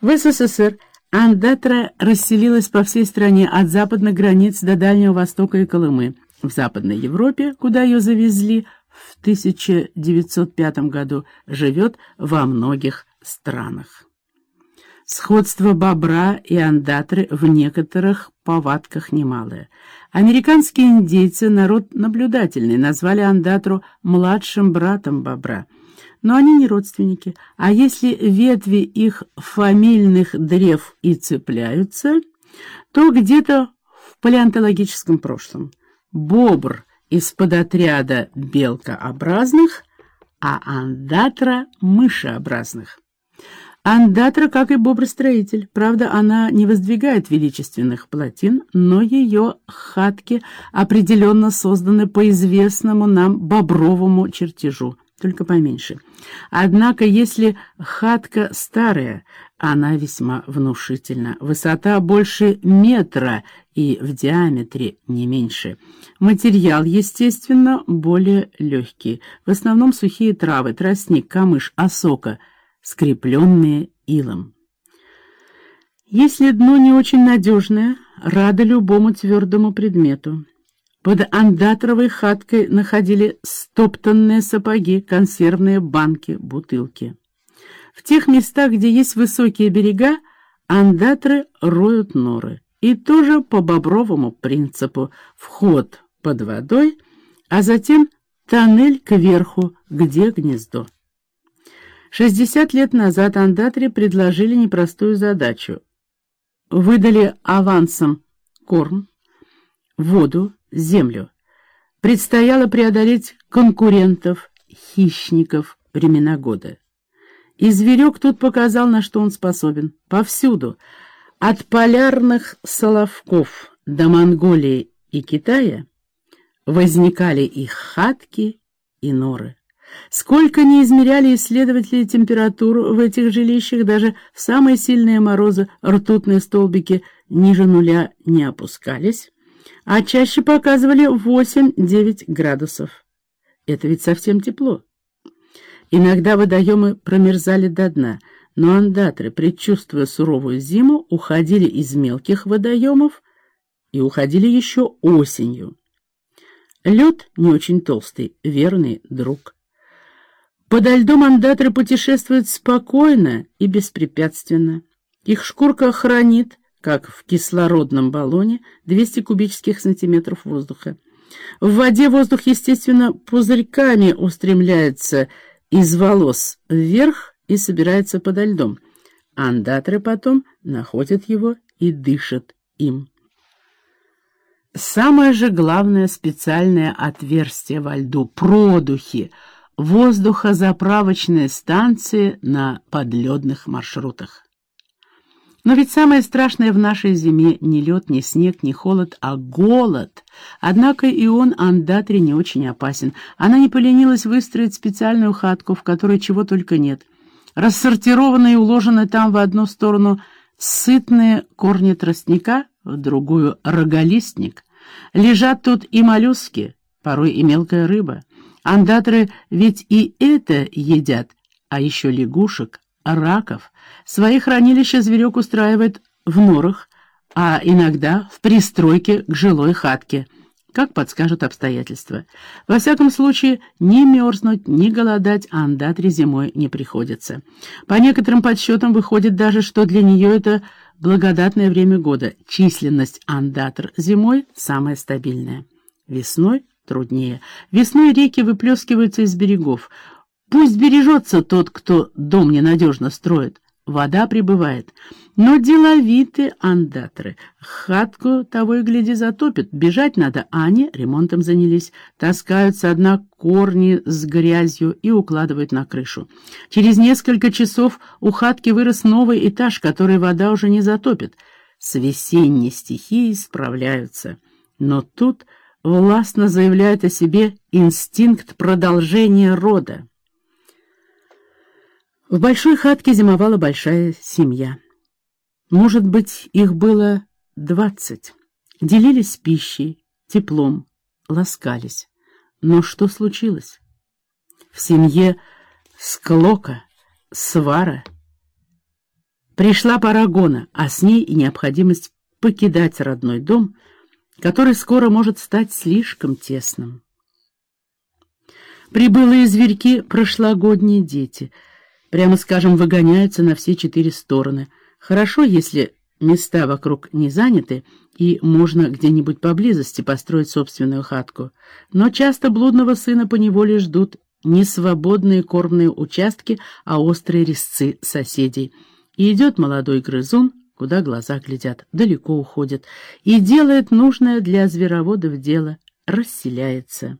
В СССР андатра расселилась по всей стране от западных границ до Дальнего Востока и Колымы. В Западной Европе, куда ее завезли в 1905 году, живет во многих странах. Сходство бобра и андатры в некоторых повадках немалое. Американские индейцы, народ наблюдательный, назвали андатру младшим братом бобра. Но они не родственники, а если ветви их фамильных древ и цепляются, то где-то в палеонтологическом прошлом. Бобр из-под отряда белкообразных, а андатра — мышеобразных. Андатра, как и бобростроитель. Правда, она не воздвигает величественных плотин, но ее хатки определенно созданы по известному нам бобровому чертежу, только поменьше. Однако, если хатка старая, она весьма внушительна. Высота больше метра и в диаметре не меньше. Материал, естественно, более легкий. В основном сухие травы, тростник, камыш, осока – скрепленные илом. Если дно не очень надежное, рада любому твердому предмету. Под андатровой хаткой находили стоптанные сапоги, консервные банки, бутылки. В тех местах, где есть высокие берега, андатры роют норы. И тоже по бобровому принципу. Вход под водой, а затем тоннель кверху, где гнездо. Шестьдесят лет назад андатре предложили непростую задачу. Выдали авансом корм, воду, землю. Предстояло преодолеть конкурентов, хищников времена года. И зверек тут показал, на что он способен. Повсюду. От полярных соловков до Монголии и Китая возникали их хатки и норы. Сколько не измеряли исследователи температуру в этих жилищах, даже в самые сильные морозы ртутные столбики ниже нуля не опускались, а чаще показывали 8-9 градусов. Это ведь совсем тепло. Иногда водоемы промерзали до дна, но андатры, предчувствуя суровую зиму, уходили из мелких водоемов и уходили еще осенью. Лед не очень толстый, верный друг. Подо льдом андатры путешествуют спокойно и беспрепятственно. Их шкурка хранит, как в кислородном баллоне, 200 кубических сантиметров воздуха. В воде воздух, естественно, пузырьками устремляется из волос вверх и собирается подо льдом. Андатры потом находят его и дышат им. Самое же главное специальное отверстие во льду — продухи — воздухозаправочные станции на подледных маршрутах. Но ведь самое страшное в нашей зиме не лед, не снег, не холод, а голод. Однако и он Андатре не очень опасен. Она не поленилась выстроить специальную хатку, в которой чего только нет. Рассортированы и уложены там в одну сторону сытные корни тростника, в другую — роголистник. Лежат тут и моллюски, порой и мелкая рыба. Андатры ведь и это едят, а еще лягушек, раков. Свои хранилища зверек устраивает в норах, а иногда в пристройке к жилой хатке, как подскажут обстоятельства. Во всяком случае, ни мерзнуть, ни голодать андатре зимой не приходится. По некоторым подсчетам выходит даже, что для нее это благодатное время года. Численность андатр зимой самая стабильная. Весной труднее. Весной реки выплескиваются из берегов. Пусть бережется тот, кто дом ненадежно строит. Вода прибывает. Но деловиты андатры. Хатку того и гляди затопит. Бежать надо, а они ремонтом занялись. Таскаются одна корни с грязью и укладывают на крышу. Через несколько часов у хатки вырос новый этаж, который вода уже не затопит. С весенней стихией справляются. Но тут властно заявляет о себе инстинкт продолжения рода. В большой хатке зимовала большая семья. Может быть, их было двадцать. Делились пищей, теплом, ласкались. Но что случилось? В семье склока, свара. Пришла пора гона, а с ней и необходимость покидать родной дом, который скоро может стать слишком тесным. Прибылые зверьки — прошлогодние дети, прямо скажем, выгоняются на все четыре стороны. Хорошо, если места вокруг не заняты, и можно где-нибудь поблизости построить собственную хатку. Но часто блудного сына поневоле ждут не свободные кормные участки, а острые резцы соседей. И идет молодой грызун, куда глаза глядят, далеко уходит, и делает нужное для звероводов дело, расселяется.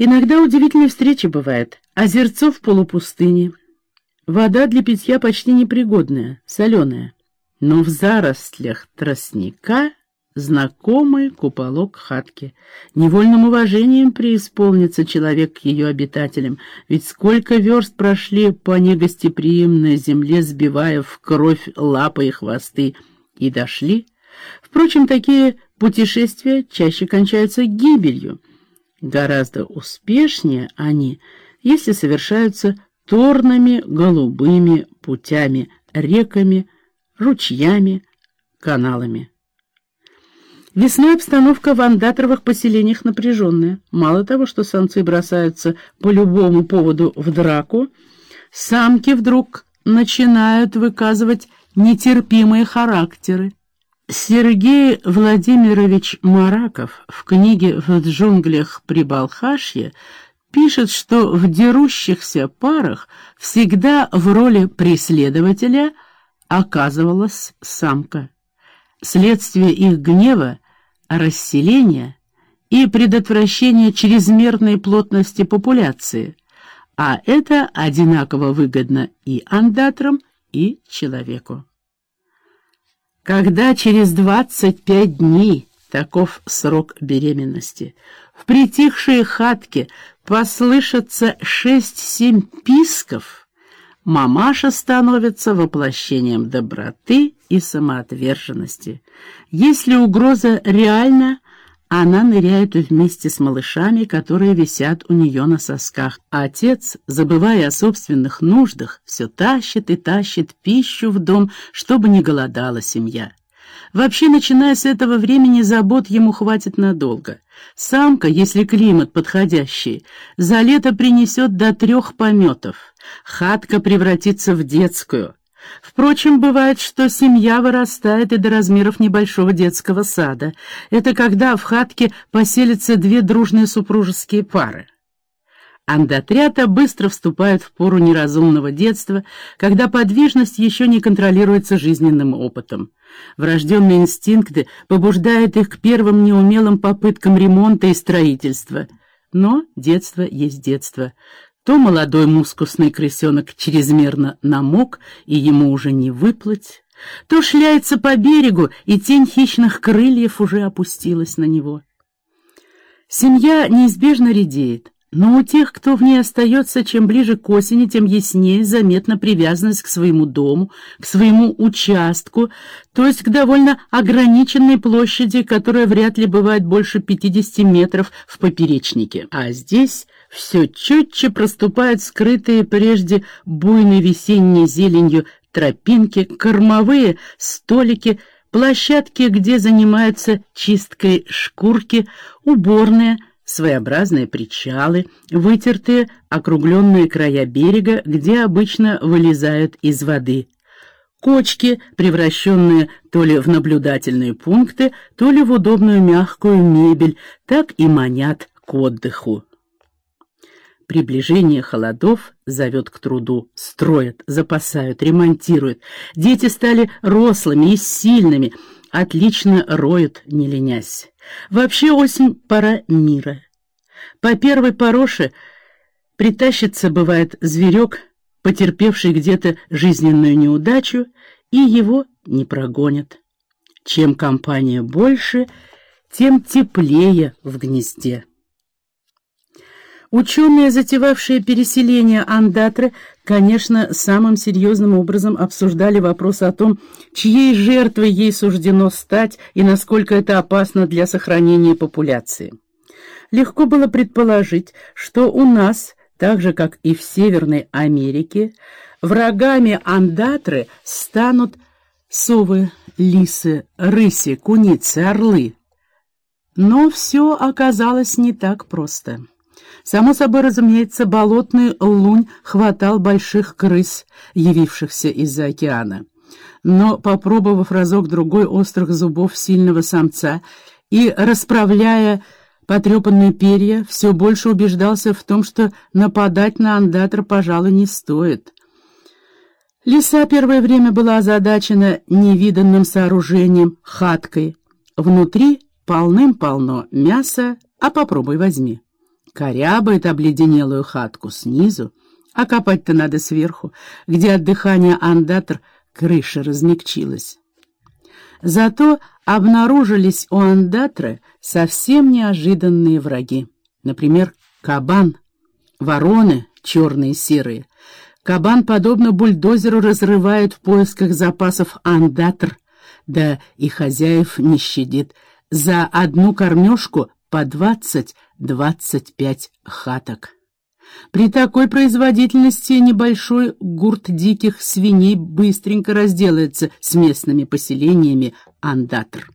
Иногда удивительные встречи бывают. Озерцо в полупустыне. Вода для питья почти непригодная, соленая. Но в зарослях тростника знакомый куполок хатки. Невольным уважением преисполнится человек к ее обитателям, ведь сколько верст прошли по негостеприимной земле, сбивая в кровь лапы и хвосты, и дошли. Впрочем, такие путешествия чаще кончаются гибелью. Гораздо успешнее они, если совершаются торными голубыми путями, реками, ручьями, каналами. Весной обстановка в андатровых поселениях напряженная. Мало того, что самцы бросаются по любому поводу в драку, самки вдруг начинают выказывать нетерпимые характеры. Сергей Владимирович Мараков в книге «В джунглях Прибалхашья» пишет, что в дерущихся парах всегда в роли преследователя оказывалась самка. Следствие их гнева расселение и предотвращение чрезмерной плотности популяции, а это одинаково выгодно и андатрам, и человеку. Когда через 25 дней, таков срок беременности, в притихшей хатке послышится 6-7 писков, мамаша становится воплощением доброты и самоотверженности. Если угроза реальна, она ныряет вместе с малышами, которые висят у нее на сосках. А отец, забывая о собственных нуждах, все тащит и тащит пищу в дом, чтобы не голодала семья. Вообще, начиная с этого времени, забот ему хватит надолго. Самка, если климат подходящий, за лето принесет до трех пометов. Хатка превратится в детскую. Впрочем, бывает, что семья вырастает и до размеров небольшого детского сада. Это когда в хатке поселятся две дружные супружеские пары. Андотрята быстро вступают в пору неразумного детства, когда подвижность еще не контролируется жизненным опытом. Врожденные инстинкты побуждают их к первым неумелым попыткам ремонта и строительства. Но детство есть детство. То молодой мускусный крысенок чрезмерно намок, и ему уже не выплыть, то шляется по берегу, и тень хищных крыльев уже опустилась на него. Семья неизбежно редеет. Но у тех, кто в ней остается, чем ближе к осени, тем яснее заметна привязанность к своему дому, к своему участку, то есть к довольно ограниченной площади, которая вряд ли бывает больше 50 метров в поперечнике. А здесь все четче проступают скрытые прежде буйной весенней зеленью тропинки, кормовые столики, площадки, где занимаются чисткой шкурки, уборные, своеобразные причалы, вытертые округленные края берега, где обычно вылезают из воды. Кочки, превращенные то ли в наблюдательные пункты, то ли в удобную мягкую мебель, так и манят к отдыху. Приближение холодов зовет к труду, строят, запасают, ремонтируют. Дети стали рослыми и сильными, отлично роют, не ленясь. Вообще осень — пора мира. По первой пороше притащится, бывает, зверек, потерпевший где-то жизненную неудачу, и его не прогонят. Чем компания больше, тем теплее в гнезде. Ученые, затевавшие переселение Андатры, конечно, самым серьезным образом обсуждали вопрос о том, чьей жертвой ей суждено стать и насколько это опасно для сохранения популяции. Легко было предположить, что у нас, так же как и в Северной Америке, Врагами андатры станут совы, лисы, рыси, куницы, орлы. Но все оказалось не так просто. Само собой, разумеется, болотный лунь хватал больших крыс, явившихся из-за океана. Но, попробовав разок-другой острых зубов сильного самца и расправляя потрепанные перья, все больше убеждался в том, что нападать на андатор, пожалуй, не стоит. Лиса первое время была озадачена невиданным сооружением, хаткой. Внутри полным-полно мяса, а попробуй возьми. Корябает обледенелую хатку снизу, а копать-то надо сверху, где от дыхания андатор крыша размягчилась. Зато обнаружились у андатры совсем неожиданные враги. Например, кабан, вороны черные серые. Кабан, подобно бульдозеру, разрывает в поисках запасов андатр, да и хозяев не щадит. За одну кормежку по двадцать-двадцать пять хаток. При такой производительности небольшой гурт диких свиней быстренько разделается с местными поселениями андатр.